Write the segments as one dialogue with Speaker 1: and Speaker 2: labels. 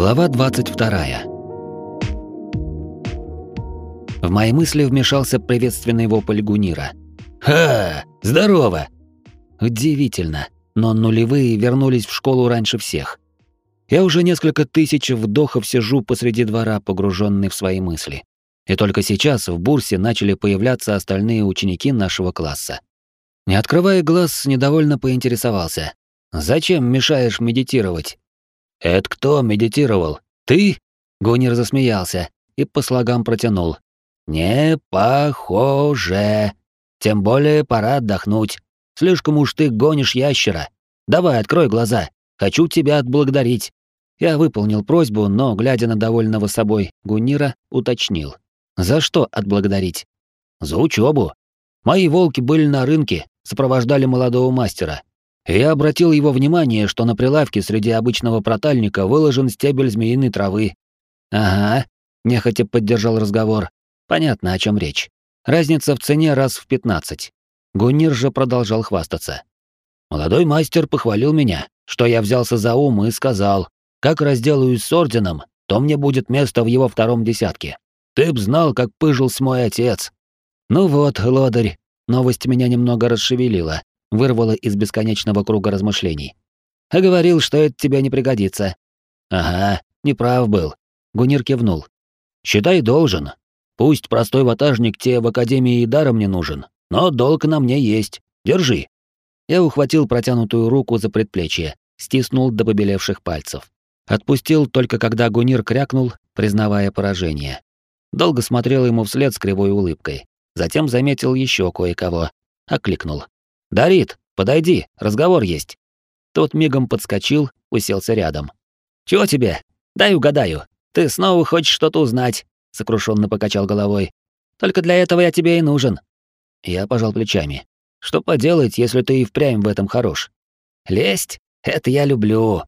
Speaker 1: Глава 22. В мои мысли вмешался приветственный вопль Гунира. «Ха! Здорово!» Удивительно, но нулевые вернулись в школу раньше всех. Я уже несколько тысяч вдохов сижу посреди двора, погруженный в свои мысли. И только сейчас в бурсе начали появляться остальные ученики нашего класса. Не открывая глаз, недовольно поинтересовался. «Зачем мешаешь медитировать?» «Это кто медитировал? Ты?» Гунир засмеялся и по слогам протянул. «Не похоже. Тем более пора отдохнуть. Слишком уж ты гонишь ящера. Давай, открой глаза. Хочу тебя отблагодарить». Я выполнил просьбу, но, глядя на довольного собой Гунира, уточнил. «За что отблагодарить?» «За учебу. Мои волки были на рынке, сопровождали молодого мастера я обратил его внимание, что на прилавке среди обычного протальника выложен стебель змеиной травы. «Ага», — нехотя поддержал разговор. «Понятно, о чем речь. Разница в цене раз в пятнадцать». Гуннир же продолжал хвастаться. «Молодой мастер похвалил меня, что я взялся за ум и сказал, как разделаюсь с орденом, то мне будет место в его втором десятке. Ты б знал, как пыжился мой отец». «Ну вот, лодырь, новость меня немного расшевелила вырвало из бесконечного круга размышлений. «А говорил, что это тебе не пригодится». «Ага, неправ был», — Гунир кивнул. «Считай, должен. Пусть простой ватажник тебе в Академии и даром не нужен, но долг на мне есть. Держи». Я ухватил протянутую руку за предплечье, стиснул до побелевших пальцев. Отпустил только когда Гунир крякнул, признавая поражение. Долго смотрел ему вслед с кривой улыбкой. Затем заметил еще кое-кого. Окликнул. «Дарит, подойди, разговор есть». Тот мигом подскочил, уселся рядом. «Чего тебе? Дай угадаю. Ты снова хочешь что-то узнать?» — сокрушенно покачал головой. «Только для этого я тебе и нужен». Я пожал плечами. «Что поделать, если ты и впрямь в этом хорош?» «Лесть? Это я люблю».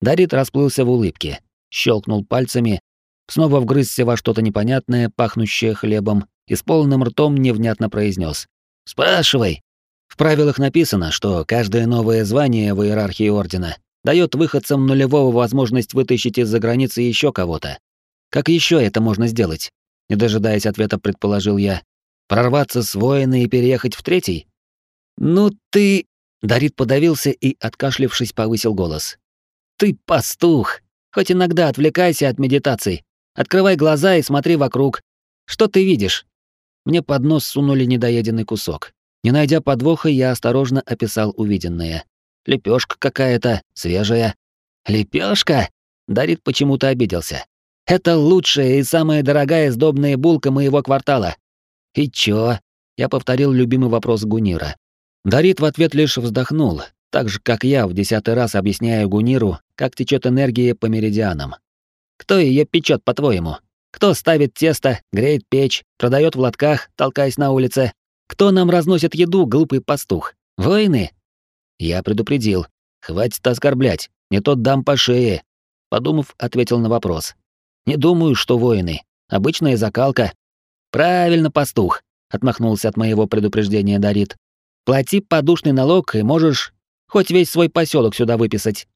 Speaker 1: Дарит расплылся в улыбке, щелкнул пальцами, снова вгрызся во что-то непонятное, пахнущее хлебом, и с полным ртом невнятно произнес: «Спрашивай, в правилах написано, что каждое новое звание в иерархии ордена дает выходцам нулевого возможность вытащить из-за границы еще кого-то. Как еще это можно сделать? Не дожидаясь ответа, предположил я. Прорваться с воина и переехать в третий? Ну ты... Дарит подавился и, откашлившись, повысил голос. Ты пастух. Хоть иногда отвлекайся от медитаций. Открывай глаза и смотри вокруг. Что ты видишь? Мне под нос сунули недоеденный кусок. Не найдя подвоха, я осторожно описал увиденное. Лепешка какая-то, свежая. Лепешка? Дарит почему-то обиделся. Это лучшая и самая дорогая сдобная булка моего квартала. И чё? Я повторил любимый вопрос Гунира. Дарит в ответ лишь вздохнул, так же, как я в десятый раз объясняю Гуниру, как течет энергия по меридианам. Кто ее печет, по-твоему? Кто ставит тесто, греет печь, продает в лотках, толкаясь на улице? Кто нам разносит еду, глупый пастух? Воины? Я предупредил. Хватит оскорблять, не тот дам по шее. Подумав, ответил на вопрос. Не думаю, что воины. Обычная закалка. Правильно, пастух, отмахнулся от моего предупреждения Дарит. Плати подушный налог и можешь хоть весь свой поселок сюда выписать.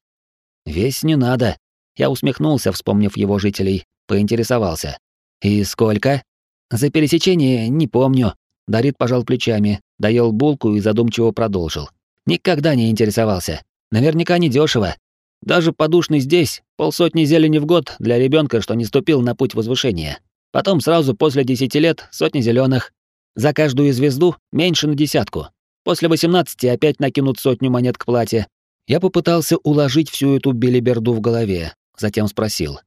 Speaker 1: Весь не надо. Я усмехнулся, вспомнив его жителей, поинтересовался. И сколько? За пересечение не помню. Дарит пожал плечами, доел булку и задумчиво продолжил. Никогда не интересовался. Наверняка не дешево. Даже подушный здесь полсотни зелени в год для ребенка, что не ступил на путь возвышения. Потом сразу после десяти лет сотни зеленых. За каждую звезду меньше на десятку. После восемнадцати опять накинут сотню монет к плате. Я попытался уложить всю эту белиберду в голове, затем спросил.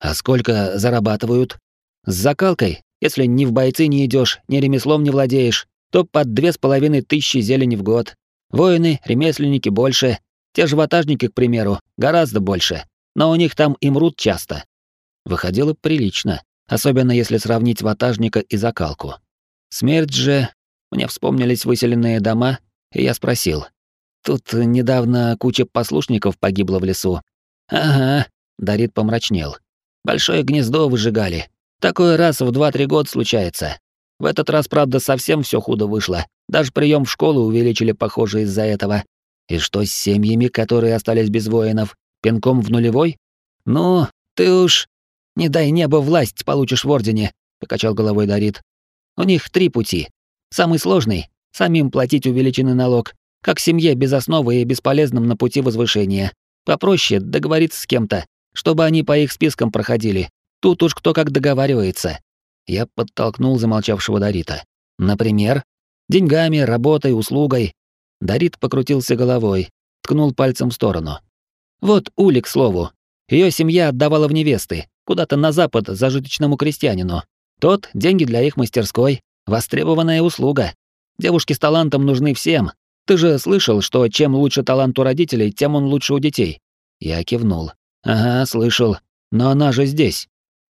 Speaker 1: «А сколько зарабатывают?» «С закалкой если ни в бойцы не идешь, ни ремеслом не владеешь, то под две с половиной тысячи зелени в год. Воины, ремесленники больше, те же ватажники, к примеру, гораздо больше, но у них там и мрут часто. Выходило прилично, особенно если сравнить ватажника и закалку. Смерть же... Мне вспомнились выселенные дома, и я спросил. Тут недавно куча послушников погибла в лесу. Ага, Дарит помрачнел. Большое гнездо выжигали, Такое раз в два-три года случается. В этот раз, правда, совсем все худо вышло. Даже прием в школу увеличили, похоже, из-за этого. И что с семьями, которые остались без воинов? Пинком в нулевой? Ну, «Ты уж не дай небо власть получишь в Ордене», — покачал головой Дарит. «У них три пути. Самый сложный — самим платить увеличенный налог, как семье без основы и бесполезным на пути возвышения. Попроще договориться с кем-то, чтобы они по их спискам проходили. Тут уж кто как договаривается». Я подтолкнул замолчавшего Дарита. «Например, деньгами, работой, услугой». Дарит покрутился головой, ткнул пальцем в сторону. «Вот Ули, к слову. Ее семья отдавала в невесты, куда-то на запад зажиточному крестьянину. Тот — деньги для их мастерской, востребованная услуга. Девушки с талантом нужны всем. Ты же слышал, что чем лучше талант у родителей, тем он лучше у детей. Я кивнул. Ага, слышал. Но она же здесь.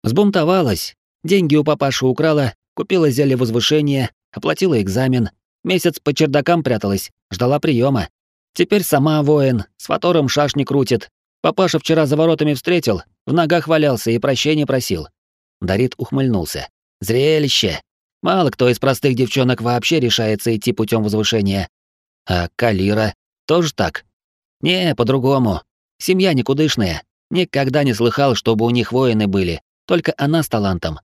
Speaker 1: Сбунтовалась. Деньги у папаши украла, купила зелье возвышения, оплатила экзамен. Месяц по чердакам пряталась, ждала приема. Теперь сама воин, с фатором шашни крутит. Папаша вчера за воротами встретил, в ногах валялся и прощения просил. Дарит ухмыльнулся. Зрелище. Мало кто из простых девчонок вообще решается идти путем возвышения. А Калира тоже так? Не, по-другому. Семья никудышная. Никогда не слыхал, чтобы у них воины были. Только она с талантом.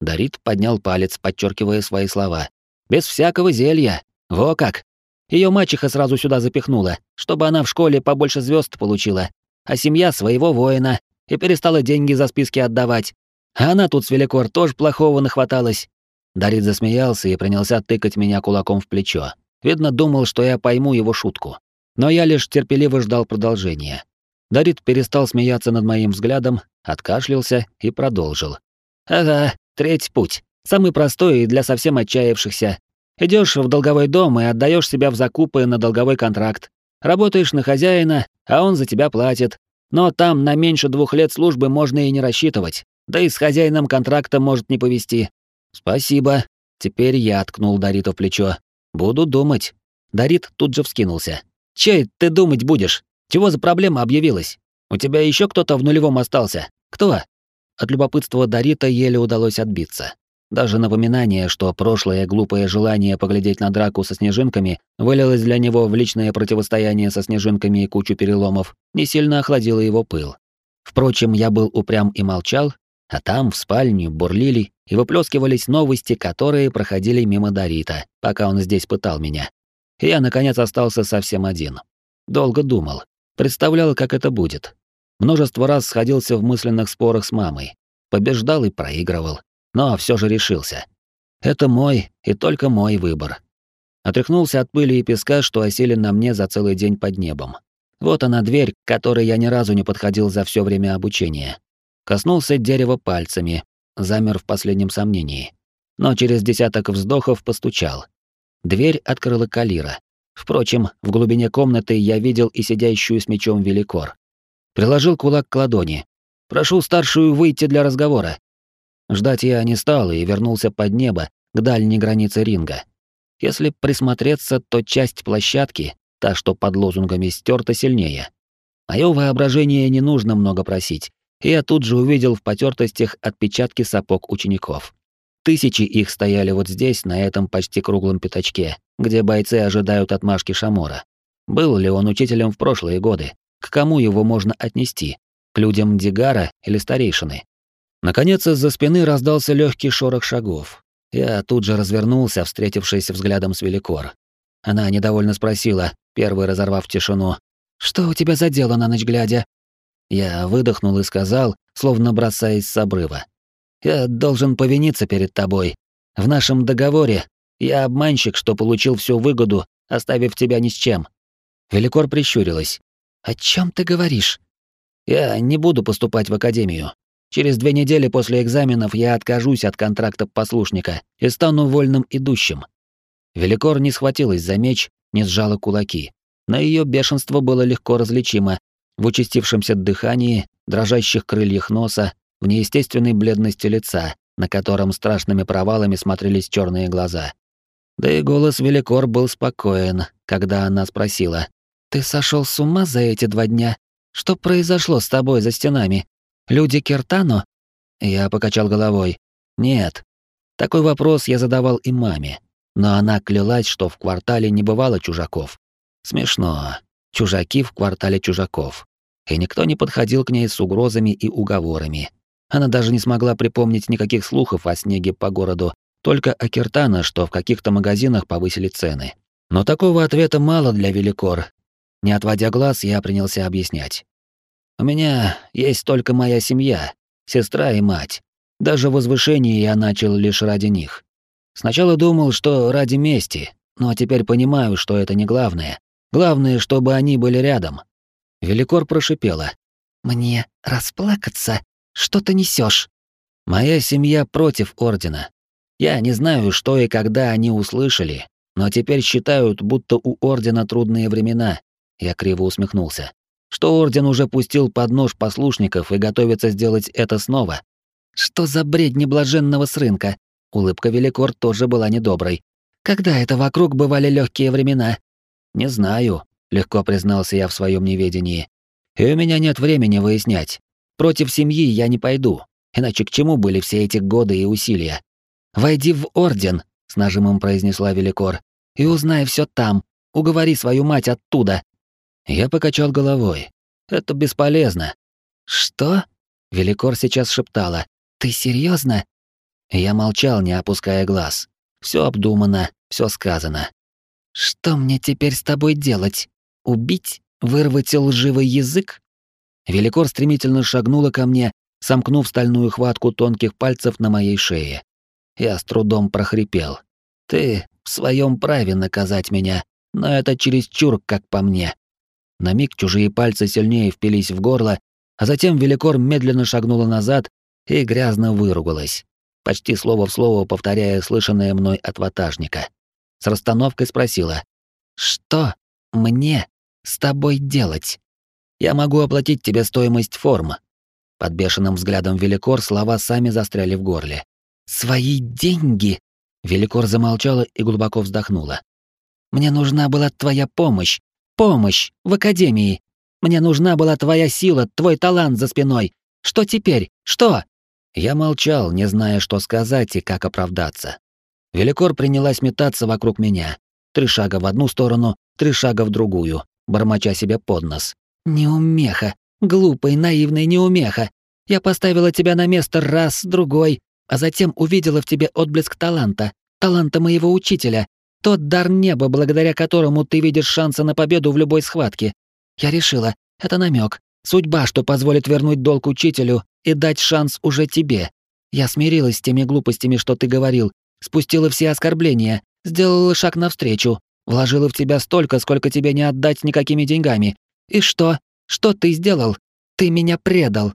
Speaker 1: Дарит поднял палец, подчеркивая свои слова. Без всякого зелья. Во как. Ее мачеха сразу сюда запихнула, чтобы она в школе побольше звезд получила, а семья своего воина, и перестала деньги за списки отдавать. А она тут с Великор тоже плохого нахваталась. Дарит засмеялся и принялся тыкать меня кулаком в плечо. Видно, думал, что я пойму его шутку. Но я лишь терпеливо ждал продолжения. Дарит перестал смеяться над моим взглядом, откашлялся и продолжил. «Ага, третий путь. Самый простой и для совсем отчаявшихся. Идешь в долговой дом и отдаешь себя в закупы на долговой контракт. Работаешь на хозяина, а он за тебя платит. Но там на меньше двух лет службы можно и не рассчитывать. Да и с хозяином контракта может не повести. Спасибо. Теперь я ткнул Дарита в плечо. Буду думать. Дарит тут же вскинулся. Чей ты думать будешь? Чего за проблема объявилась? У тебя еще кто-то в нулевом остался? Кто? От любопытства Дарита еле удалось отбиться. Даже напоминание, что прошлое глупое желание поглядеть на драку со снежинками вылилось для него в личное противостояние со снежинками и кучу переломов, не сильно охладило его пыл. Впрочем, я был упрям и молчал, а там, в спальню, бурлили и выплескивались новости, которые проходили мимо Дарита, пока он здесь пытал меня. И я, наконец, остался совсем один. Долго думал, представлял, как это будет. Множество раз сходился в мысленных спорах с мамой. Побеждал и проигрывал но все же решился. Это мой и только мой выбор. Отряхнулся от пыли и песка, что осели на мне за целый день под небом. Вот она дверь, к которой я ни разу не подходил за все время обучения. Коснулся дерева пальцами, замер в последнем сомнении. Но через десяток вздохов постучал. Дверь открыла Калира. Впрочем, в глубине комнаты я видел и сидящую с мечом Великор. Приложил кулак к ладони. «Прошу старшую выйти для разговора». Ждать я не стал и вернулся под небо, к дальней границе ринга. Если присмотреться, то часть площадки, та, что под лозунгами, стерта сильнее. Моё воображение не нужно много просить, и я тут же увидел в потертостях отпечатки сапог учеников. Тысячи их стояли вот здесь, на этом почти круглом пятачке, где бойцы ожидают отмашки Шамора. Был ли он учителем в прошлые годы? К кому его можно отнести? К людям Дигара или старейшины? Наконец, из-за спины раздался легкий шорох шагов. Я тут же развернулся, встретившись взглядом с Великор. Она недовольно спросила, первый разорвав тишину, «Что у тебя за дело на ночь глядя?» Я выдохнул и сказал, словно бросаясь с обрыва. «Я должен повиниться перед тобой. В нашем договоре я обманщик, что получил всю выгоду, оставив тебя ни с чем». Великор прищурилась. «О чем ты говоришь?» «Я не буду поступать в академию. Через две недели после экзаменов я откажусь от контракта послушника и стану вольным идущим. Великор не схватилась за меч, не сжала кулаки. На ее бешенство было легко различимо в участившемся дыхании, дрожащих крыльях носа, в неестественной бледности лица, на котором страшными провалами смотрелись черные глаза. Да и голос Великор был спокоен, когда она спросила: "Ты сошел с ума за эти два дня? Что произошло с тобой за стенами? Люди Киртано? Я покачал головой. Нет. Такой вопрос я задавал и маме, но она клялась, что в квартале не бывало чужаков. Смешно. Чужаки в квартале чужаков. и никто не подходил к ней с угрозами и уговорами. Она даже не смогла припомнить никаких слухов о снеге по городу, только о Киртана, что в каких-то магазинах повысили цены. Но такого ответа мало для Великор. Не отводя глаз, я принялся объяснять. «У меня есть только моя семья, сестра и мать. Даже возвышение я начал лишь ради них. Сначала думал, что ради мести, но теперь понимаю, что это не главное. Главное, чтобы они были рядом. Великор прошипела. «Мне расплакаться? Что ты несешь? «Моя семья против Ордена. Я не знаю, что и когда они услышали, но теперь считают, будто у Ордена трудные времена». Я криво усмехнулся. Что Орден уже пустил под нож послушников и готовится сделать это снова. «Что за бред неблаженного с рынка?» Улыбка Великор тоже была недоброй. «Когда это вокруг бывали легкие времена?» «Не знаю», — легко признался я в своем неведении. «И у меня нет времени выяснять. Против семьи я не пойду, иначе к чему были все эти годы и усилия? Войди в Орден», — с нажимом произнесла Великор, «и узнай все там. Уговори свою мать оттуда». Я покачал головой. «Это бесполезно». «Что?» — Великор сейчас шептала. «Ты серьезно? Я молчал, не опуская глаз. Все обдумано, все сказано. «Что мне теперь с тобой делать? Убить? Вырвать лживый язык?» Великор стремительно шагнула ко мне, сомкнув стальную хватку тонких пальцев на моей шее. Я с трудом прохрипел. «Ты в своем праве наказать меня, но это чересчур, как по мне». На миг чужие пальцы сильнее впились в горло, а затем Великор медленно шагнула назад и грязно выругалась, почти слово в слово повторяя слышанное мной от ватажника. С расстановкой спросила, «Что мне с тобой делать? Я могу оплатить тебе стоимость формы». Под бешеным взглядом Великор слова сами застряли в горле. «Свои деньги?» Великор замолчала и глубоко вздохнула. «Мне нужна была твоя помощь. Помощь в Академии. Мне нужна была твоя сила, твой талант за спиной. Что теперь? Что?» Я молчал, не зная, что сказать и как оправдаться. Великор принялась метаться вокруг меня. Три шага в одну сторону, три шага в другую, бормоча себе под нос. «Неумеха! Глупый, наивный неумеха! Я поставила тебя на место раз, другой, а затем увидела в тебе отблеск таланта, таланта моего учителя, тот дар неба, благодаря которому ты видишь шансы на победу в любой схватке. Я решила, это намек, судьба, что позволит вернуть долг учителю и дать шанс уже тебе. Я смирилась с теми глупостями, что ты говорил, спустила все оскорбления, сделала шаг навстречу, вложила в тебя столько, сколько тебе не отдать никакими деньгами. И что? Что ты сделал? Ты меня предал.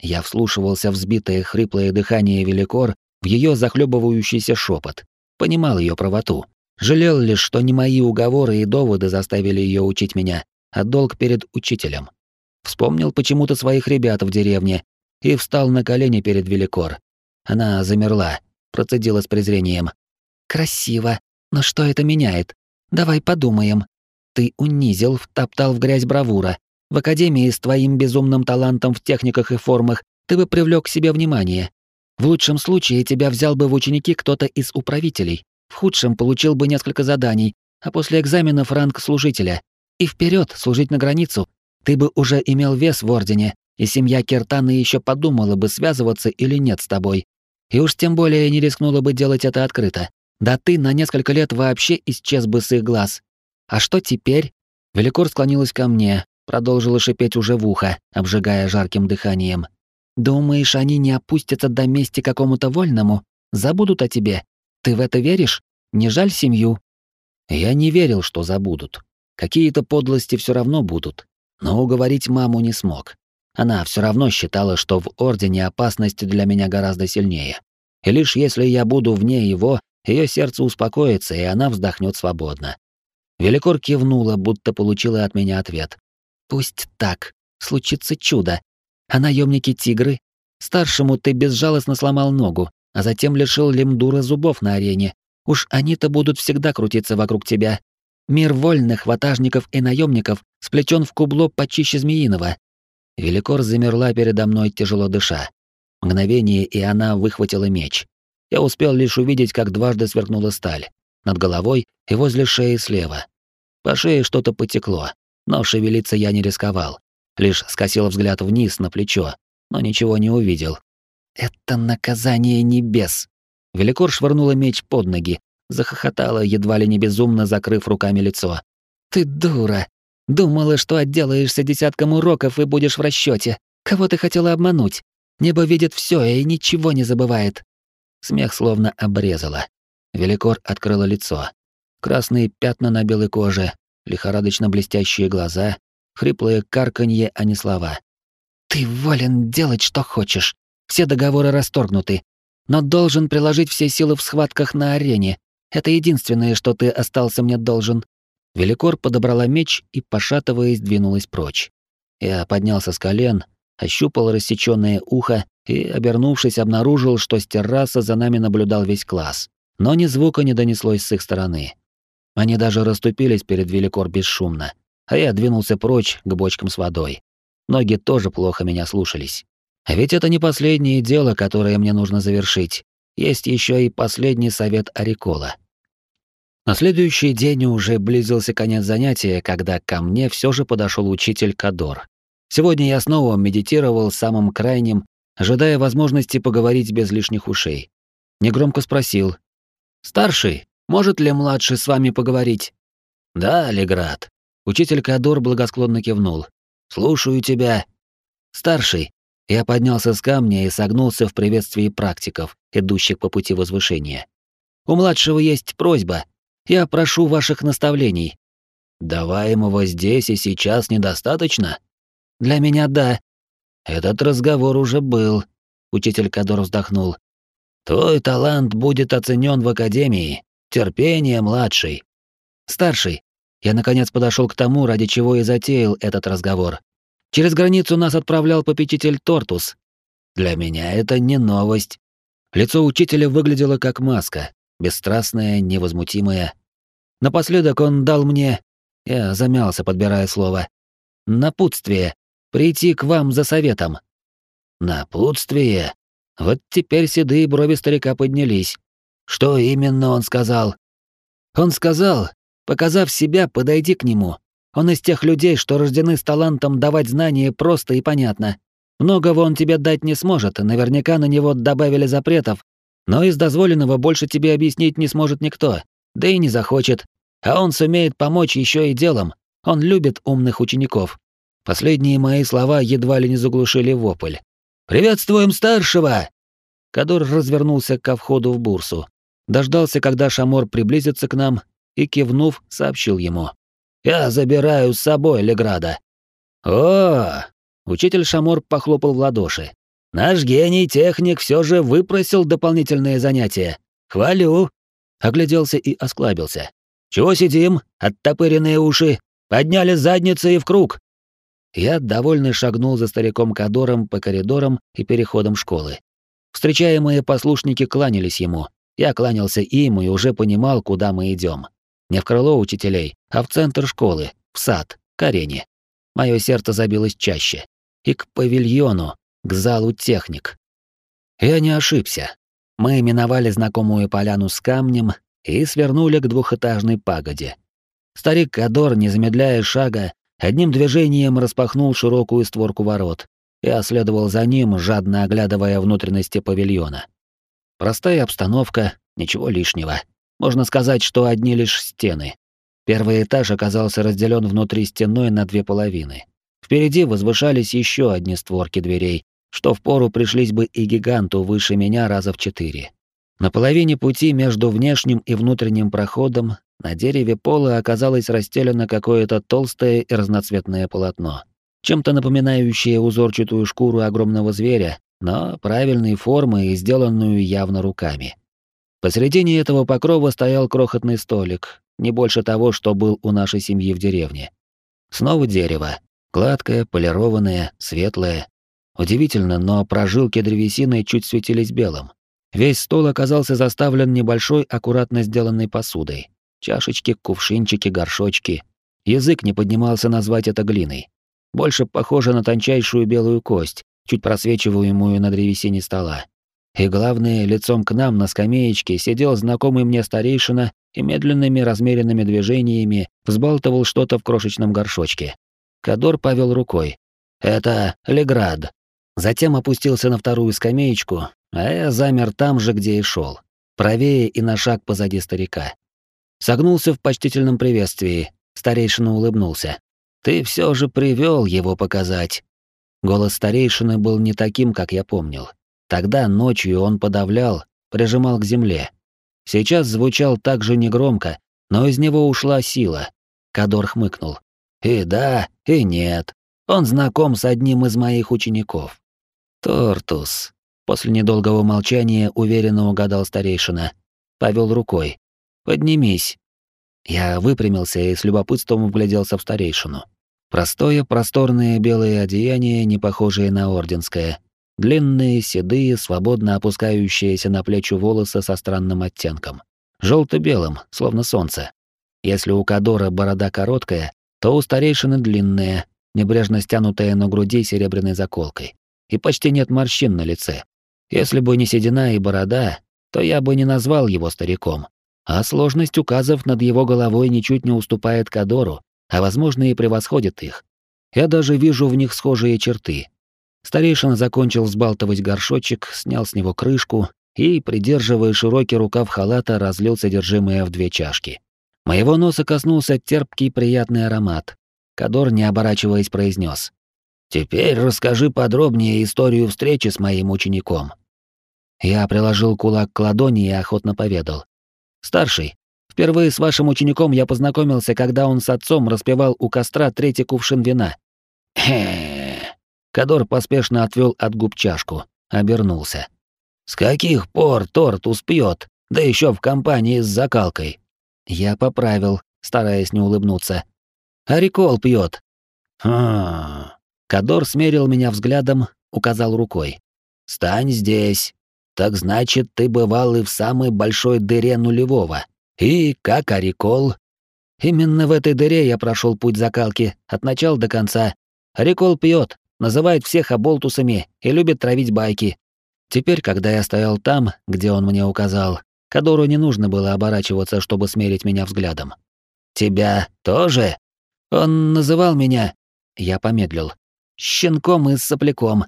Speaker 1: Я вслушивался в взбитое хриплое дыхание Великор, в ее захлебывающийся шепот. Понимал ее правоту. Жалел лишь, что не мои уговоры и доводы заставили ее учить меня, а долг перед учителем. Вспомнил почему-то своих ребят в деревне, и встал на колени перед Великор. Она замерла, процедила с презрением. «Красиво, но что это меняет? Давай подумаем. Ты унизил, втоптал в грязь бравура. В академии с твоим безумным талантом в техниках и формах ты бы привлек к себе внимание. В лучшем случае тебя взял бы в ученики кто-то из управителей. В худшем получил бы несколько заданий, а после экзаменов ранг служителя. И вперед служить на границу. Ты бы уже имел вес в ордене, и семья Киртана еще подумала бы, связываться или нет с тобой. И уж тем более не рискнула бы делать это открыто. Да ты на несколько лет вообще исчез бы с их глаз. А что теперь? Великор склонилась ко мне, продолжила шипеть уже в ухо, обжигая жарким дыханием. Думаешь, они не опустятся до мести какому-то вольному? Забудут о тебе? Ты в это веришь? Не жаль семью? Я не верил, что забудут. Какие-то подлости все равно будут. Но уговорить маму не смог. Она все равно считала, что в Ордене опасность для меня гораздо сильнее. И лишь если я буду вне его, ее сердце успокоится, и она вздохнет свободно. Великор кивнула, будто получила от меня ответ. «Пусть так. Случится чудо. А наемники тигры? Старшему ты безжалостно сломал ногу, а затем лишил Лемдура зубов на арене. Уж они-то будут всегда крутиться вокруг тебя. Мир вольных, ватажников и наемников сплетен в кубло почище змеиного, Великор замерла передо мной, тяжело дыша. Мгновение, и она выхватила меч. Я успел лишь увидеть, как дважды сверкнула сталь. Над головой и возле шеи слева. По шее что-то потекло, но шевелиться я не рисковал. лишь скосил взгляд вниз на плечо, но ничего не увидел. «Это наказание небес!» Великор швырнула меч под ноги, захохотала, едва ли не безумно закрыв руками лицо. «Ты дура! Думала, что отделаешься десятком уроков и будешь в расчете. Кого ты хотела обмануть? Небо видит все и ничего не забывает». Смех словно обрезала. Великор открыла лицо. Красные пятна на белой коже, лихорадочно блестящие глаза, хриплое карканье, а не слова. «Ты волен делать, что хочешь. Все договоры расторгнуты. Но должен приложить все силы в схватках на арене. Это единственное, что ты остался мне должен». Великор подобрала меч и, пошатываясь, двинулась прочь. Я поднялся с колен, ощупал рассечённое ухо и, обернувшись, обнаружил, что с террасы за нами наблюдал весь класс. Но ни звука не донеслось с их стороны. Они даже расступились перед Великор бесшумно, а я двинулся прочь к бочкам с водой. Ноги тоже плохо меня слушались. А ведь это не последнее дело, которое мне нужно завершить. Есть еще и последний совет Арикола. На следующий день уже близился конец занятия, когда ко мне все же подошел учитель Кадор. Сегодня я снова медитировал самым крайним, ожидая возможности поговорить без лишних ушей. Негромко спросил. «Старший, может ли младший с вами поговорить?» «Да, Леград». Учитель Кадор благосклонно кивнул. «Слушаю тебя». «Старший». Я поднялся с камня и согнулся в приветствии практиков, идущих по пути возвышения. «У младшего есть просьба. Я прошу ваших наставлений». «Даваемого здесь и сейчас недостаточно?» «Для меня да». «Этот разговор уже был», — учитель Кадор вздохнул. «Твой талант будет оценен в Академии, Терпение, младший. Старший. Я наконец подошел к тому, ради чего и затеял этот разговор. Через границу нас отправлял попечитель Тортус. Для меня это не новость. Лицо учителя выглядело как маска, бесстрастное, невозмутимое. Напоследок он дал мне, я замялся, подбирая слово, напутствие, прийти к вам за советом. Напутствие? Вот теперь седые брови старика поднялись. Что именно он сказал? Он сказал, показав себя, подойди к нему. Он из тех людей, что рождены с талантом давать знания просто и понятно. Многого он тебе дать не сможет, наверняка на него добавили запретов, но из дозволенного больше тебе объяснить не сможет никто, да и не захочет. А он сумеет помочь еще и делом. Он любит умных учеников. Последние мои слова едва ли не заглушили вопль. «Приветствуем старшего!» Кадор развернулся ко входу в бурсу, дождался, когда Шамор приблизится к нам, и, кивнув, сообщил ему. «Я забираю с собой Леграда». «О!» — учитель Шамор похлопал в ладоши. «Наш гений-техник все же выпросил дополнительные занятия. Хвалю!» Огляделся и осклабился. «Чего сидим? Оттопыренные уши. Подняли задницы и в круг!» Я, довольный, шагнул за стариком Кадором по коридорам и переходам школы. Встречаемые послушники кланялись ему. Я кланялся им и уже понимал, куда мы идем. Не в крыло учителей, а в центр школы, в сад, к арене. Мое сердце забилось чаще. И к павильону, к залу техник. Я не ошибся. Мы миновали знакомую поляну с камнем и свернули к двухэтажной пагоде. Старик Кадор, не замедляя шага, одним движением распахнул широкую створку ворот, я следовал за ним, жадно оглядывая внутренности павильона. Простая обстановка, ничего лишнего. Можно сказать, что одни лишь стены. Первый этаж оказался разделен внутри стеной на две половины. Впереди возвышались еще одни створки дверей, что впору пришлись бы и гиганту выше меня раза в четыре. На половине пути между внешним и внутренним проходом на дереве пола оказалось расстелено какое-то толстое и разноцветное полотно чем-то напоминающее узорчатую шкуру огромного зверя, но правильной формы и сделанную явно руками. Посередине этого покрова стоял крохотный столик, не больше того, что был у нашей семьи в деревне. Снова дерево, гладкое, полированное, светлое. Удивительно, но прожилки древесины чуть светились белым. Весь стол оказался заставлен небольшой, аккуратно сделанной посудой. Чашечки, кувшинчики, горшочки. Язык не поднимался назвать это глиной больше похожа на тончайшую белую кость, чуть просвечиваемую на древесине стола. И главное, лицом к нам на скамеечке сидел знакомый мне старейшина и медленными размеренными движениями взбалтывал что-то в крошечном горшочке. Кадор повел рукой. Это Леград. Затем опустился на вторую скамеечку, а я замер там же, где и шел, правее и на шаг позади старика. Согнулся в почтительном приветствии, старейшина улыбнулся. «Ты все же привел его показать». Голос старейшины был не таким, как я помнил. Тогда ночью он подавлял, прижимал к земле. Сейчас звучал так же негромко, но из него ушла сила. Кадор хмыкнул. «И да, и нет. Он знаком с одним из моих учеников. Тортус. После недолгого молчания уверенно угадал старейшина. Повел рукой. Поднимись. Я выпрямился и с любопытством вгляделся в старейшину. Простое, просторное белое одеяние, не похожее на орденское. Длинные, седые, свободно опускающиеся на плечи волосы со странным оттенком. желто белым словно солнце. Если у Кадора борода короткая, то у старейшины длинная, небрежно стянутая на груди серебряной заколкой и почти нет морщин на лице. Если бы не седина и борода, то я бы не назвал его стариком. А сложность указов над его головой ничуть не уступает Кадору, а возможно и превосходит их. Я даже вижу в них схожие черты. Старейшина закончил взбалтывать горшочек, снял с него крышку и, придерживая широкий рукав халата, разлил содержимое в две чашки. Моего носа коснулся терпкий приятный аромат. Кадор, не оборачиваясь, произнес: Теперь расскажи подробнее историю встречи с моим учеником. Я приложил кулак к ладони и охотно поведал. Старший, впервые с вашим учеником я познакомился, когда он с отцом распевал у костра третий кувшин вина. Кадор поспешно отвел от губ чашку, обернулся. С каких пор торт успеет, да еще в компании с закалкой? Я поправил, стараясь не улыбнуться. Арикол пьет. Хм. Кадор смерил меня взглядом, указал рукой. «Стань здесь. Так значит, ты бывал и в самой большой дыре нулевого. И как Арикол?» «Именно в этой дыре я прошел путь закалки, от начала до конца. Арикол пьет, называет всех оболтусами и любит травить байки. Теперь, когда я стоял там, где он мне указал, Кадору не нужно было оборачиваться, чтобы смерить меня взглядом. «Тебя тоже?» Он называл меня... Я помедлил щенком и сопляком.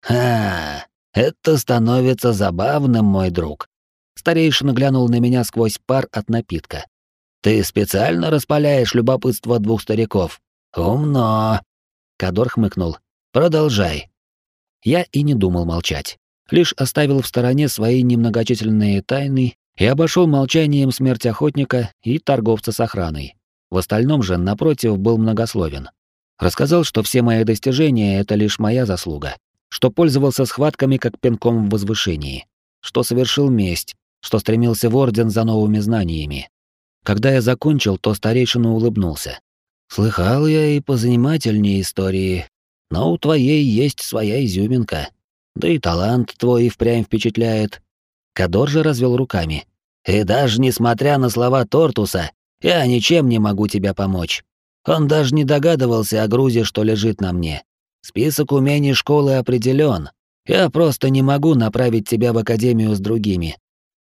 Speaker 1: Ха, это становится забавным, мой друг. Старейшина глянул на меня сквозь пар от напитка. Ты специально распаляешь любопытство двух стариков. Умно. Кадор хмыкнул. Продолжай. Я и не думал молчать. Лишь оставил в стороне свои немногочисленные тайны и обошел молчанием смерть охотника и торговца с охраной. В остальном же, напротив, был многословен. Рассказал, что все мои достижения — это лишь моя заслуга, что пользовался схватками как пинком в возвышении, что совершил месть, что стремился в Орден за новыми знаниями. Когда я закончил, то старейшина улыбнулся. «Слыхал я и позанимательнее истории, но у твоей есть своя изюминка. Да и талант твой впрямь впечатляет». Кадор же развел руками. «И даже несмотря на слова Тортуса, я ничем не могу тебе помочь. Он даже не догадывался о грузе, что лежит на мне. Список умений школы определен. Я просто не могу направить тебя в академию с другими.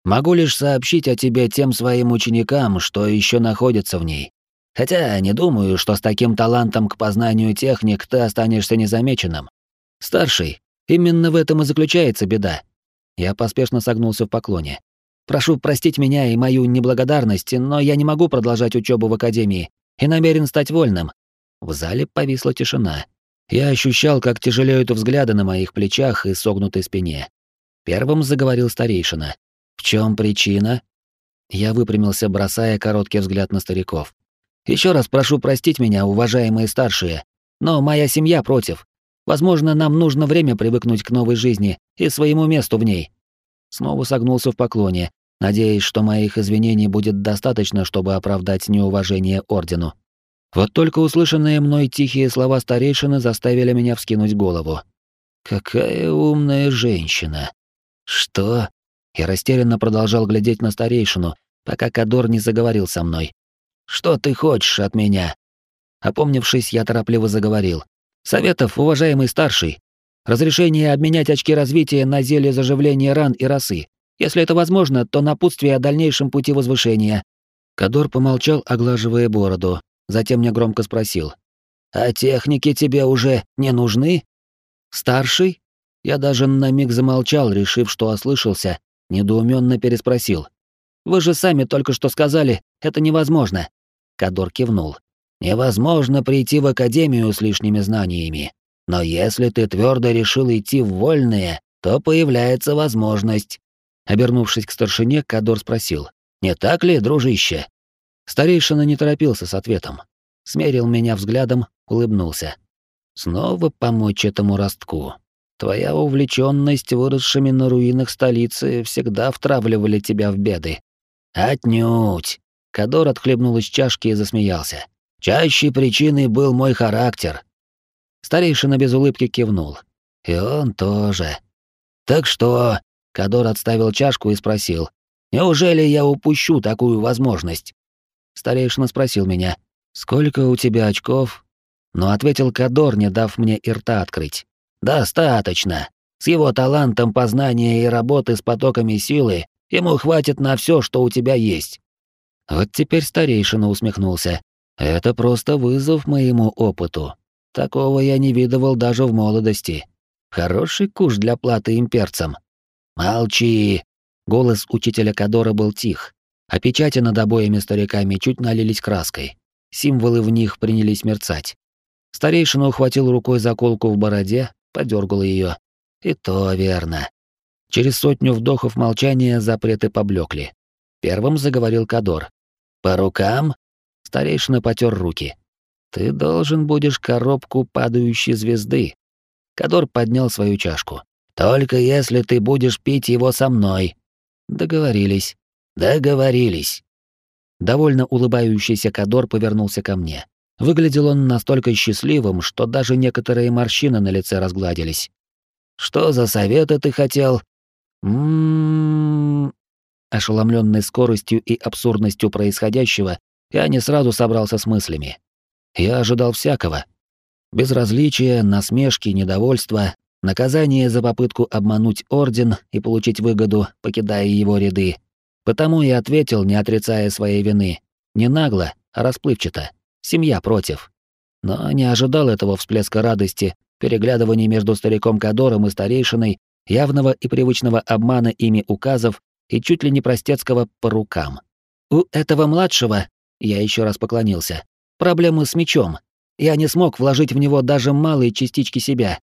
Speaker 1: Могу лишь сообщить о тебе тем своим ученикам, что еще находятся в ней. Хотя не думаю, что с таким талантом к познанию техник ты останешься незамеченным. Старший, именно в этом и заключается беда. Я поспешно согнулся в поклоне. Прошу простить меня и мою неблагодарность, но я не могу продолжать учебу в академии и намерен стать вольным. В зале повисла тишина. Я ощущал, как тяжелеют взгляды на моих плечах и согнутой спине. Первым заговорил старейшина. В чем причина? Я выпрямился, бросая короткий взгляд на стариков. Еще раз прошу простить меня, уважаемые старшие, но моя семья против. Возможно, нам нужно время привыкнуть к новой жизни и своему месту в ней. Снова согнулся в поклоне, надеясь, что моих извинений будет достаточно, чтобы оправдать неуважение ордену. Вот только услышанные мной тихие слова старейшины заставили меня вскинуть голову. Какая умная женщина. Что? Я растерянно продолжал глядеть на старейшину, пока Кадор не заговорил со мной. Что ты хочешь от меня? Опомнившись, я торопливо заговорил. Советов, уважаемый старший. Разрешение обменять очки развития на зелье заживления ран и росы. Если это возможно, то напутствие о дальнейшем пути возвышения. Кадор помолчал, оглаживая бороду, затем негромко спросил: А техники тебе уже не нужны? Старший? Я даже на миг замолчал, решив, что ослышался, недоуменно переспросил. Вы же сами только что сказали, это невозможно. Кадор кивнул. Невозможно прийти в академию с лишними знаниями. Но если ты твердо решил идти в вольные, то появляется возможность. Обернувшись к старшине, Кадор спросил: "Не так ли, дружище?" Старейшина не торопился с ответом. Смерил меня взглядом, улыбнулся. Снова помочь этому ростку. Твоя увлеченность выросшими на руинах столицы всегда втравливали тебя в беды. Отнюдь. Кадор отхлебнул из чашки и засмеялся. Чаще причиной был мой характер. Старейшина без улыбки кивнул. И он тоже. Так что, Кадор отставил чашку и спросил: "Неужели я упущу такую возможность?" Старейшина спросил меня: "Сколько у тебя очков?" Но ответил Кадор, не дав мне и рта открыть. "Достаточно. С его талантом познания и работы с потоками силы ему хватит на все, что у тебя есть". Вот теперь старейшина усмехнулся. Это просто вызов моему опыту. Такого я не видывал даже в молодости. Хороший куш для платы имперцам. Молчи. Голос учителя Кадора был тих, а печати над обоими стариками чуть налились краской. Символы в них принялись мерцать. Старейшина ухватил рукой заколку в бороде, подергал ее. И то верно. Через сотню вдохов молчания запреты поблекли. Первым заговорил Кадор. «По рукам?» Старейшина потер руки. «Ты должен будешь коробку падающей звезды». Кадор поднял свою чашку. «Только если ты будешь пить его со мной». «Договорились». «Договорились». Довольно улыбающийся Кадор повернулся ко мне. Выглядел он настолько счастливым, что даже некоторые морщины на лице разгладились. «Что за советы ты хотел?» «М-м-м...» Скоростью и абсурдностью происходящего, я не сразу собрался с мыслями. Я ожидал всякого. Безразличия, насмешки, недовольства, наказание за попытку обмануть орден и получить выгоду, покидая его ряды. Потому и ответил, не отрицая своей вины. Не нагло, а расплывчато. Семья против. Но не ожидал этого всплеска радости, переглядываний между стариком Кадором и старейшиной, явного и привычного обмана ими указов и чуть ли не простецкого по рукам. У этого младшего я еще раз поклонился. Проблемы с мечом. Я не смог вложить в него даже малые частички себя.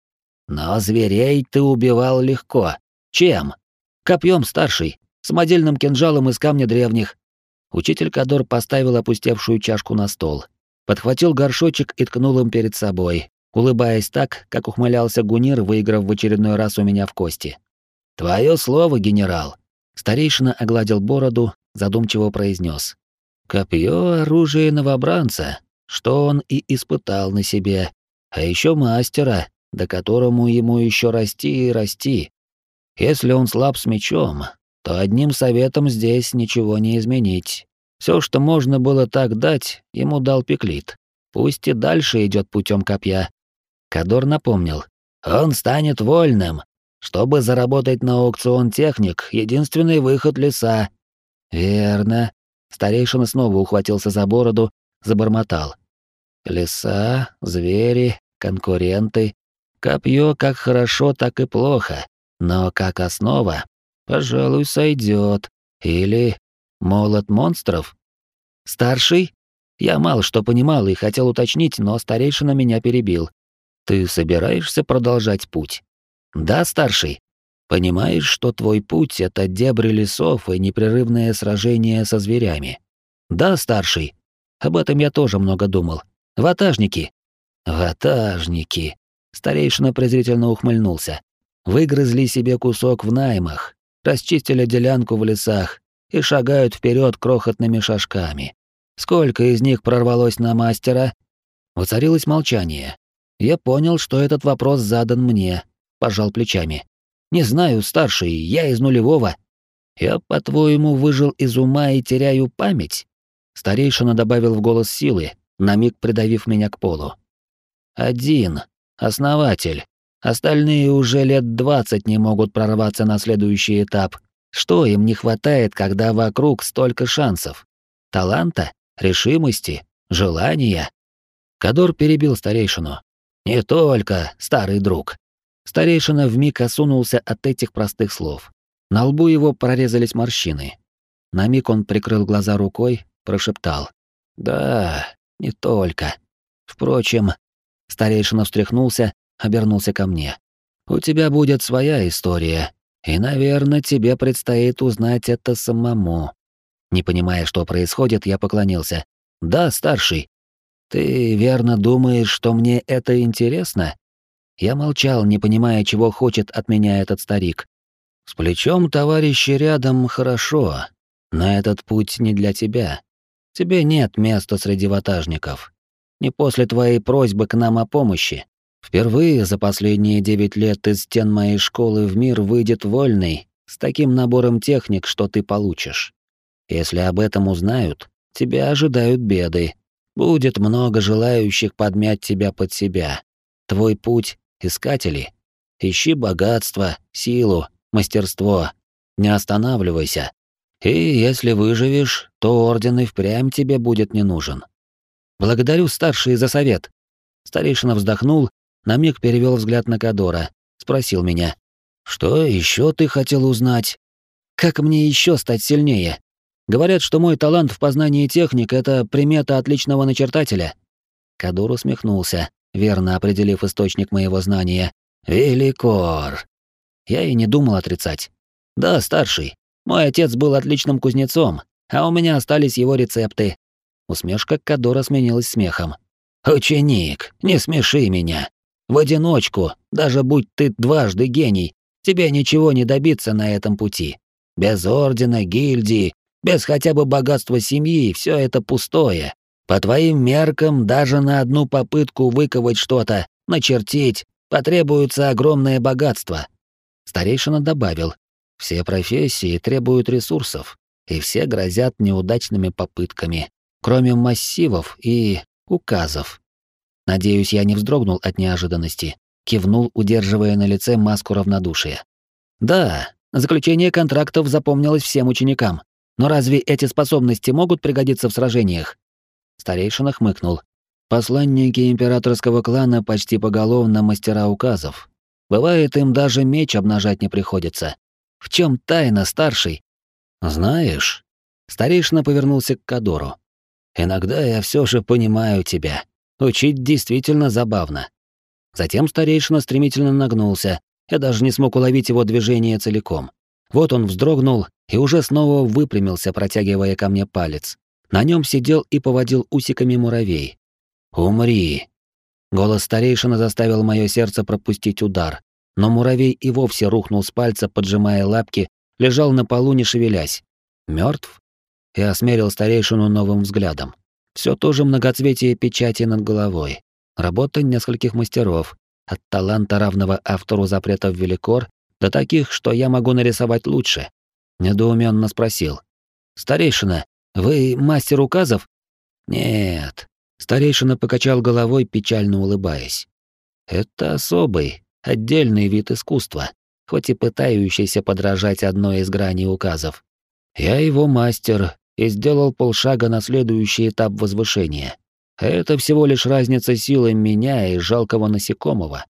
Speaker 1: Но зверей ты убивал легко. Чем? Копьем старший, самодельным кинжалом из камня древних. Учитель Кадор поставил опустевшую чашку на стол, подхватил горшочек и ткнул им перед собой, улыбаясь так, как ухмылялся Гунир, выиграв в очередной раз у меня в кости. «Твое слово, генерал!» Старейшина огладил бороду, задумчиво произнес: Копье — оружие новобранца, что он и испытал на себе, а еще мастера, до которому ему еще расти и расти. Если он слаб с мечом, то одним советом здесь ничего не изменить. Все, что можно было так дать, ему дал Пеклит. Пусть и дальше идет путем копья. Кадор напомнил. Он станет вольным. Чтобы заработать на аукцион техник, единственный выход — леса. Верно. Старейшина снова ухватился за бороду, забормотал. Леса, звери, конкуренты. Копье как хорошо, так и плохо. Но как основа, пожалуй, сойдет. Или молот монстров? Старший? Я мало что понимал и хотел уточнить, но старейшина меня перебил. Ты собираешься продолжать путь? Да, старший. Понимаешь, что твой путь — это дебри лесов и непрерывное сражение со зверями. Да, старший. Об этом я тоже много думал. Ватажники. Ватажники. Старейшина презрительно ухмыльнулся. Выгрызли себе кусок в наймах, расчистили делянку в лесах и шагают вперед крохотными шажками. Сколько из них прорвалось на мастера? Воцарилось молчание. Я понял, что этот вопрос задан мне, пожал плечами. Не знаю, старший, я из нулевого. Я, по-твоему, выжил из ума и теряю память? Старейшина добавил в голос силы, на миг придавив меня к полу. Один. Основатель. Остальные уже лет двадцать не могут прорваться на следующий этап. Что им не хватает, когда вокруг столько шансов? Таланта? Решимости? Желания? Кадор перебил старейшину. «Не только, старый друг». Старейшина вмиг осунулся от этих простых слов. На лбу его прорезались морщины. На миг он прикрыл глаза рукой, прошептал. «Да, не только. Впрочем...» Старейшина встряхнулся, обернулся ко мне. «У тебя будет своя история, и, наверное, тебе предстоит узнать это самому». Не понимая, что происходит, я поклонился. «Да, старший». «Ты верно думаешь, что мне это интересно?» Я молчал, не понимая, чего хочет от меня этот старик. «С плечом товарищи рядом хорошо, но этот путь не для тебя. Тебе нет места среди ватажников. Не после твоей просьбы к нам о помощи. Впервые за последние девять лет из стен моей школы в мир выйдет вольный, с таким набором техник, что ты получишь. Если об этом узнают, тебя ожидают беды. Будет много желающих подмять тебя под себя. Твой путь — искатели. Ищи богатство, силу, мастерство. Не останавливайся. И если выживешь, то орден и впрямь тебе будет не нужен. Благодарю старший за совет. Старейшина вздохнул на миг перевел взгляд на Кадора, спросил меня. «Что еще ты хотел узнать? Как мне еще стать сильнее? Говорят, что мой талант в познании техник — это примета отличного начертателя». Кадор усмехнулся, верно определив источник моего знания. «Великор!» Я и не думал отрицать. «Да, старший. Мой отец был отличным кузнецом, а у меня остались его рецепты». Усмешка Кадора сменилась смехом. «Ученик, не смеши меня. В одиночку, даже будь ты дважды гений, тебе ничего не добиться на этом пути. Без ордена, гильдии, без хотя бы богатства семьи все это пустое. По твоим меркам, даже на одну попытку выковать что-то, начертить, потребуется огромное богатство. Старейшина добавил, все профессии требуют ресурсов, и все грозят неудачными попытками, кроме массивов и указов. Надеюсь, я не вздрогнул от неожиданности, кивнул, удерживая на лице маску равнодушия. Да, заключение контрактов запомнилось всем ученикам. Но разве эти способности могут пригодиться в сражениях? Старейшина хмыкнул. Посланники императорского клана почти поголовно мастера указов. Бывает, им даже меч обнажать не приходится. В чем тайна, старший? Знаешь, старейшина повернулся к Кадору. Иногда я все же понимаю тебя. Учить действительно забавно. Затем старейшина стремительно нагнулся. Я даже не смог уловить его движение целиком. Вот он вздрогнул и уже снова выпрямился, протягивая ко мне палец. На нем сидел и поводил усиками муравей. «Умри!» Голос старейшины заставил мое сердце пропустить удар, но муравей и вовсе рухнул с пальца, поджимая лапки, лежал на полу, не шевелясь. Мертв? Я осмерил старейшину новым взглядом. Все то же многоцветие печати над головой. Работа нескольких мастеров, от таланта равного автору запретов Великор до таких, что я могу нарисовать лучше. Недоуменно спросил. «Старейшина, вы мастер указов?» «Нет». Старейшина покачал головой, печально улыбаясь. «Это особый, отдельный вид искусства, хоть и пытающийся подражать одной из граней указов. Я его мастер, и сделал полшага на следующий этап возвышения. Это всего лишь разница силы меня и жалкого насекомого.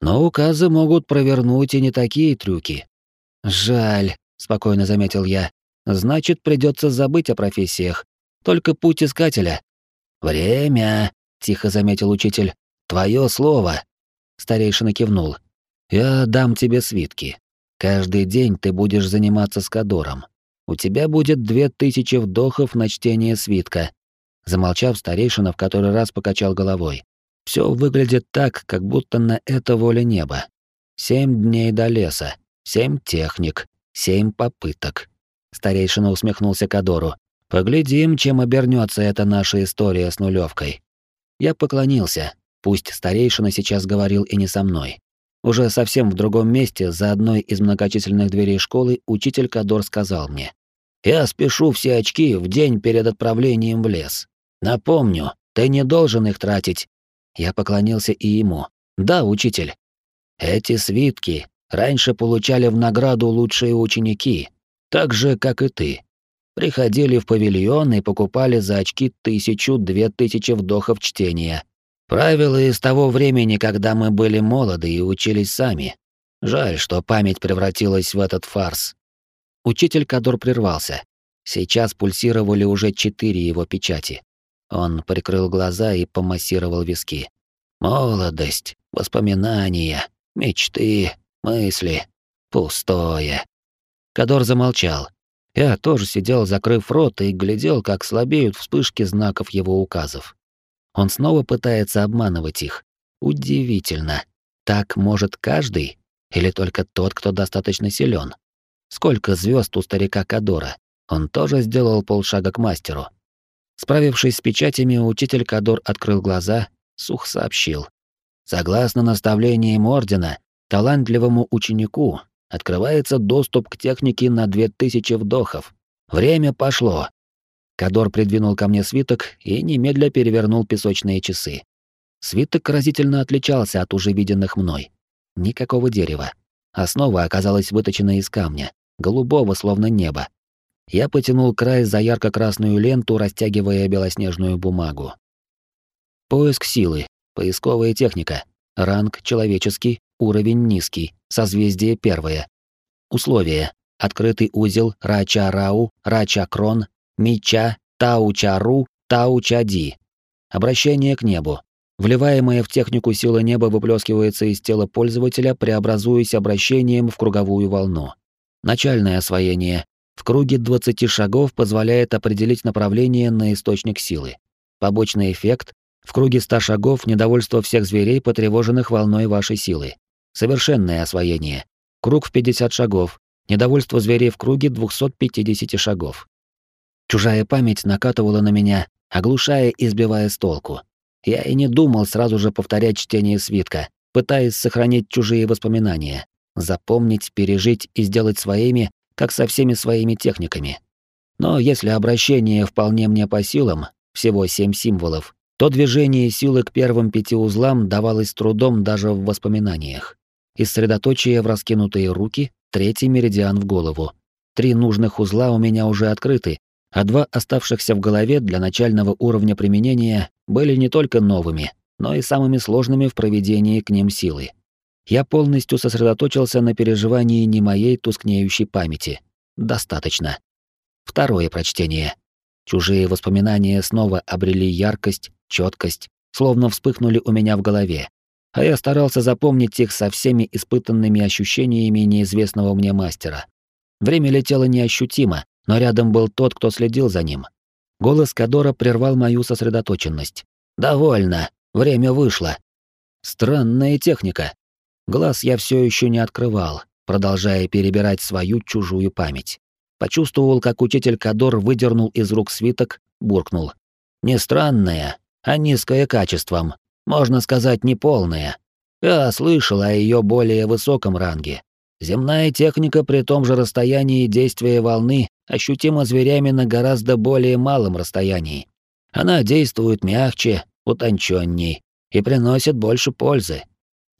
Speaker 1: Но указы могут провернуть и не такие трюки. Жаль, спокойно заметил я. Значит, придется забыть о профессиях. Только путь искателя. Время, тихо заметил учитель. Твое слово. Старейшина кивнул. Я дам тебе свитки. Каждый день ты будешь заниматься с Кадором у тебя будет две тысячи вдохов на чтение свитка. Замолчав, старейшина в который раз покачал головой. Все выглядит так, как будто на это воля неба. Семь дней до леса, семь техник, семь попыток. Старейшина усмехнулся Кадору. Поглядим, чем обернется эта наша история с нулевкой. Я поклонился. Пусть старейшина сейчас говорил и не со мной. Уже совсем в другом месте, за одной из многочисленных дверей школы, учитель Кадор сказал мне. Я спешу все очки в день перед отправлением в лес. Напомню, ты не должен их тратить. Я поклонился и ему. Да, учитель. Эти свитки раньше получали в награду лучшие ученики, так же, как и ты. Приходили в павильон и покупали за очки тысячу-две тысячи вдохов чтения. Правила из того времени, когда мы были молоды и учились сами. Жаль, что память превратилась в этот фарс. Учитель Кадор прервался. Сейчас пульсировали уже четыре его печати. Он прикрыл глаза и помассировал виски. Молодость, воспоминания, мечты, мысли. Пустое. Кадор замолчал. Я тоже сидел, закрыв рот, и глядел, как слабеют вспышки знаков его указов. Он снова пытается обманывать их. Удивительно. Так может каждый? Или только тот, кто достаточно силен? Сколько звезд у старика Кадора? Он тоже сделал полшага к мастеру. Справившись с печатями, учитель Кадор открыл глаза, сух сообщил. Согласно наставлениям Ордена, талантливому ученику открывается доступ к технике на 2000 вдохов. Время пошло. Кадор придвинул ко мне свиток и немедля перевернул песочные часы. Свиток разительно отличался от уже виденных мной. Никакого дерева. Основа оказалась выточена из камня, голубого, словно небо. Я потянул край за ярко-красную ленту, растягивая белоснежную бумагу. Поиск силы, поисковая техника, ранг человеческий, уровень низкий, созвездие первое. Условия. Открытый узел Рача-Рау, Рача-Крон, Мича, Таучару, Таучади. Обращение к небу. Вливаемая в технику сила неба выплескивается из тела пользователя, преобразуясь обращением в круговую волну. Начальное освоение. В круге 20 шагов позволяет определить направление на источник силы. Побочный эффект. В круге 100 шагов недовольство всех зверей, потревоженных волной вашей силы. Совершенное освоение. Круг в 50 шагов. Недовольство зверей в круге 250 шагов. Чужая память накатывала на меня, оглушая и сбивая с толку. Я и не думал сразу же повторять чтение свитка, пытаясь сохранить чужие воспоминания, запомнить, пережить и сделать своими, как со всеми своими техниками. Но если обращение вполне мне по силам, всего семь символов, то движение силы к первым пяти узлам давалось трудом даже в воспоминаниях. Из средоточия в раскинутые руки, третий меридиан в голову. Три нужных узла у меня уже открыты, а два оставшихся в голове для начального уровня применения были не только новыми, но и самыми сложными в проведении к ним силы. Я полностью сосредоточился на переживании не моей тускнеющей памяти. Достаточно. Второе прочтение. Чужие воспоминания снова обрели яркость, четкость, словно вспыхнули у меня в голове. А я старался запомнить их со всеми испытанными ощущениями неизвестного мне мастера. Время летело неощутимо, но рядом был тот, кто следил за ним. Голос Кадора прервал мою сосредоточенность. «Довольно. Время вышло». Странная техника. Глаз я все еще не открывал, продолжая перебирать свою чужую память. Почувствовал, как учитель Кадор выдернул из рук свиток, буркнул. «Не странная, а низкое качеством. Можно сказать, неполная. Я слышал о ее более высоком ранге. Земная техника при том же расстоянии действия волны ощутима зверями на гораздо более малом расстоянии. Она действует мягче, утонченней и приносит больше пользы.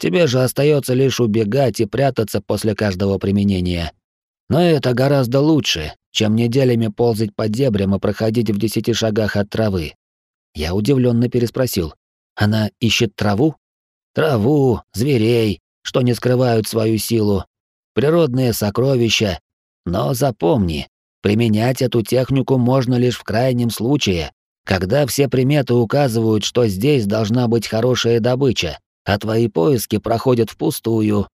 Speaker 1: Тебе же остается лишь убегать и прятаться после каждого применения. Но это гораздо лучше, чем неделями ползать по дебрям и проходить в десяти шагах от травы. Я удивленно переспросил. Она ищет траву? Траву, зверей, что не скрывают свою силу, природные сокровища. Но запомни, применять эту технику можно лишь в крайнем случае, когда все приметы указывают, что здесь должна быть хорошая добыча, а твои поиски проходят впустую.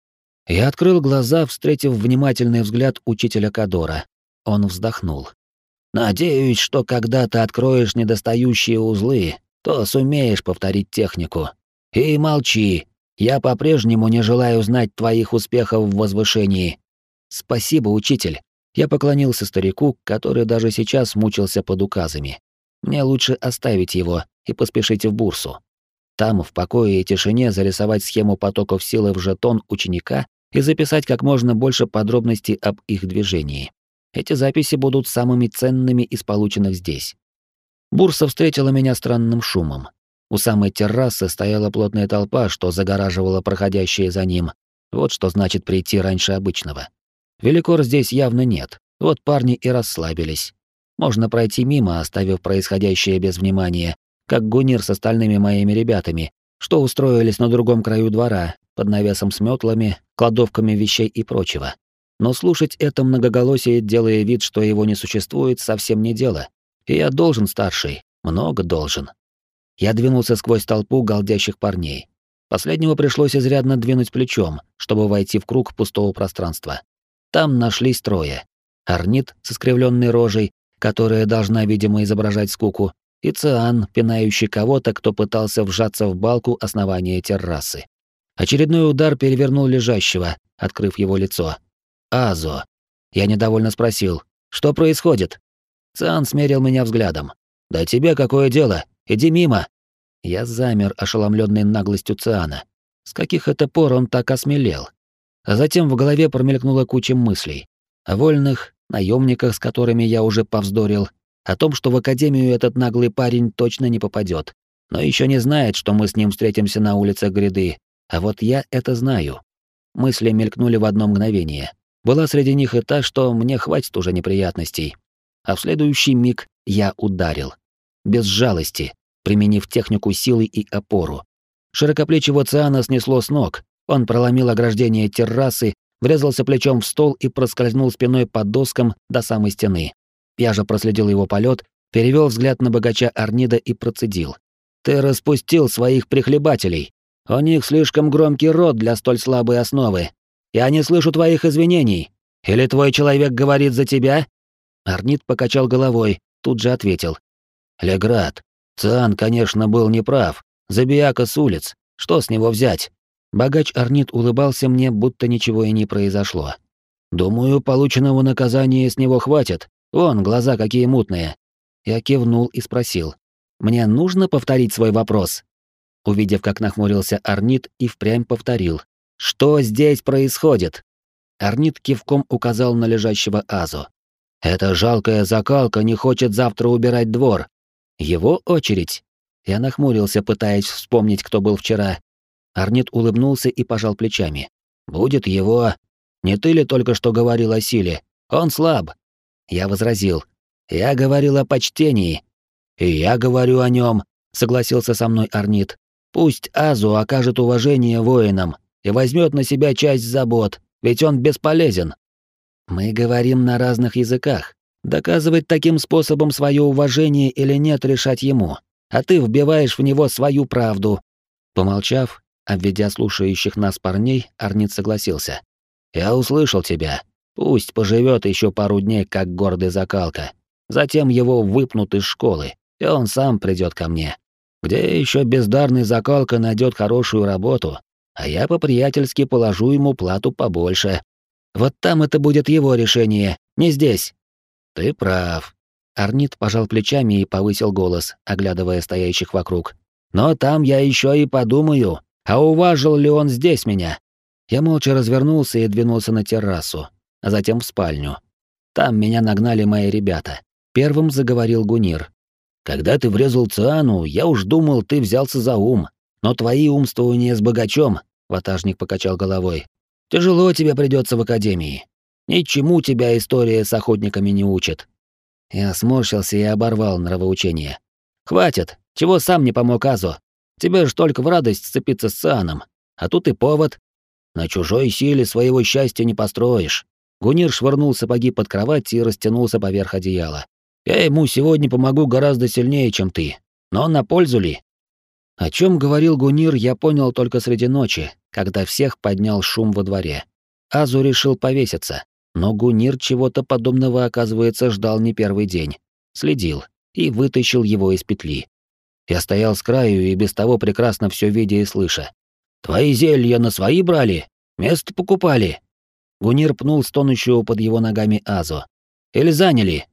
Speaker 1: Я открыл глаза, встретив внимательный взгляд учителя Кадора. Он вздохнул. Надеюсь, что когда ты откроешь недостающие узлы, то сумеешь повторить технику. И молчи, я по-прежнему не желаю знать твоих успехов в возвышении. Спасибо, учитель. Я поклонился старику, который даже сейчас мучился под указами. Мне лучше оставить его и поспешить в бурсу. Там, в покое и тишине, зарисовать схему потоков силы в жетон ученика и записать как можно больше подробностей об их движении. Эти записи будут самыми ценными из полученных здесь. Бурса встретила меня странным шумом. У самой террасы стояла плотная толпа, что загораживала проходящие за ним. Вот что значит прийти раньше обычного. Великор здесь явно нет. Вот парни и расслабились. Можно пройти мимо, оставив происходящее без внимания, как Гунир с остальными моими ребятами, что устроились на другом краю двора, под навесом с метлами, кладовками вещей и прочего. Но слушать это многоголосие, делая вид, что его не существует, совсем не дело. И я должен, старший, много должен. Я двинулся сквозь толпу голдящих парней. Последнего пришлось изрядно двинуть плечом, чтобы войти в круг пустого пространства. Там нашлись трое. Арнит с искривленной рожей, которая должна, видимо, изображать скуку, и Циан, пинающий кого-то, кто пытался вжаться в балку основания террасы. Очередной удар перевернул лежащего, открыв его лицо. «Азо!» Я недовольно спросил, «Что происходит?» Циан смерил меня взглядом. «Да тебе какое дело? Иди мимо!» Я замер, ошеломленный наглостью Циана. С каких это пор он так осмелел? А затем в голове промелькнула куча мыслей. О вольных, наемниках, с которыми я уже повздорил, о том, что в академию этот наглый парень точно не попадет, но еще не знает, что мы с ним встретимся на улицах гряды, а вот я это знаю. Мысли мелькнули в одно мгновение. Была среди них и та, что мне хватит уже неприятностей. А в следующий миг я ударил. Без жалости, применив технику силы и опору. Широкоплечего Циана снесло с ног. Он проломил ограждение террасы, врезался плечом в стол и проскользнул спиной под доскам до самой стены. Я же проследил его полет, перевел взгляд на богача Арнида и процедил. «Ты распустил своих прихлебателей. У них слишком громкий род для столь слабой основы. Я не слышу твоих извинений. Или твой человек говорит за тебя?» Арнит покачал головой, тут же ответил. «Леград, Циан, конечно, был неправ. Забияка с улиц. Что с него взять?» Богач Арнит улыбался мне, будто ничего и не произошло. «Думаю, полученного наказания с него хватит. Вон, глаза какие мутные». Я кивнул и спросил. «Мне нужно повторить свой вопрос?» Увидев, как нахмурился Арнит, и впрямь повторил. «Что здесь происходит?» Арнит кивком указал на лежащего Азу. «Эта жалкая закалка не хочет завтра убирать двор. Его очередь». Я нахмурился, пытаясь вспомнить, кто был вчера. Арнит улыбнулся и пожал плечами. «Будет его. Не ты ли только что говорил о силе? Он слаб». Я возразил. «Я говорил о почтении». «И я говорю о нем», — согласился со мной Арнит. Пусть Азу окажет уважение воинам и возьмет на себя часть забот, ведь он бесполезен. Мы говорим на разных языках. Доказывать таким способом свое уважение или нет решать ему, а ты вбиваешь в него свою правду. Помолчав, обведя слушающих нас парней, Арнит согласился. Я услышал тебя. Пусть поживет еще пару дней как гордый закалка. Затем его выпнут из школы, и он сам придет ко мне. Где еще бездарный закалка найдет хорошую работу, а я по-приятельски положу ему плату побольше. Вот там это будет его решение, не здесь. Ты прав. Арнит пожал плечами и повысил голос, оглядывая стоящих вокруг. Но там я еще и подумаю, а уважил ли он здесь меня? Я молча развернулся и двинулся на террасу, а затем в спальню. Там меня нагнали мои ребята. Первым заговорил Гунир, когда ты врезал Циану, я уж думал, ты взялся за ум. Но твои умствования с богачом, ватажник покачал головой. Тяжело тебе придется в академии. Ничему тебя история с охотниками не учит. Я сморщился и оборвал нравоучение. Хватит, чего сам не помог Азу. Тебе ж только в радость сцепиться с Цианом. А тут и повод. На чужой силе своего счастья не построишь. Гунир швырнул сапоги под кровать и растянулся поверх одеяла. Я ему сегодня помогу гораздо сильнее, чем ты. Но на пользу ли? О чем говорил Гунир, я понял только среди ночи, когда всех поднял шум во дворе. Азу решил повеситься, но Гунир чего-то подобного, оказывается, ждал не первый день. Следил и вытащил его из петли. Я стоял с краю и без того прекрасно все видя и слыша. «Твои зелья на свои брали? Место покупали?» Гунир пнул стонущего под его ногами Азу. «Или заняли?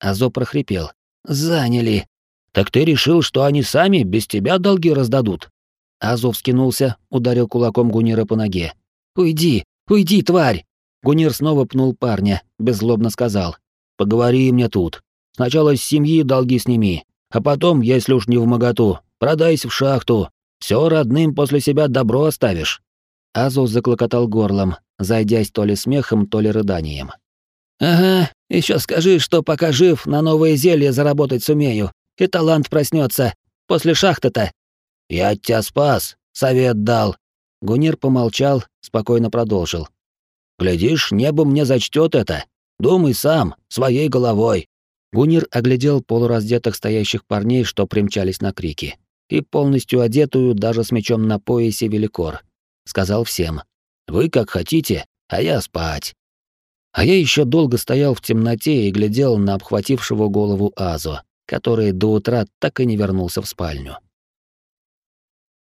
Speaker 1: Азо прохрипел. «Заняли». «Так ты решил, что они сами без тебя долги раздадут?» Азо вскинулся, ударил кулаком Гунира по ноге. «Уйди, уйди, тварь!» Гунир снова пнул парня, беззлобно сказал. «Поговори мне тут. Сначала с семьи долги сними, а потом, если уж не в моготу, продайся в шахту. Все родным после себя добро оставишь». Азо заклокотал горлом, зайдясь то ли смехом, то ли рыданием. «Ага, еще скажи, что пока жив, на новое зелье заработать сумею, и талант проснется. После шахты-то». Я тебя спас, совет дал». Гунир помолчал, спокойно продолжил. «Глядишь, небо мне зачтет это. Думай сам, своей головой». Гунир оглядел полураздетых стоящих парней, что примчались на крики, и полностью одетую, даже с мечом на поясе, великор. Сказал всем. «Вы как хотите, а я спать». А я еще долго стоял в темноте и глядел на обхватившего голову Азу, который до утра так и не вернулся в спальню.